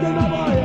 Martin Navarro.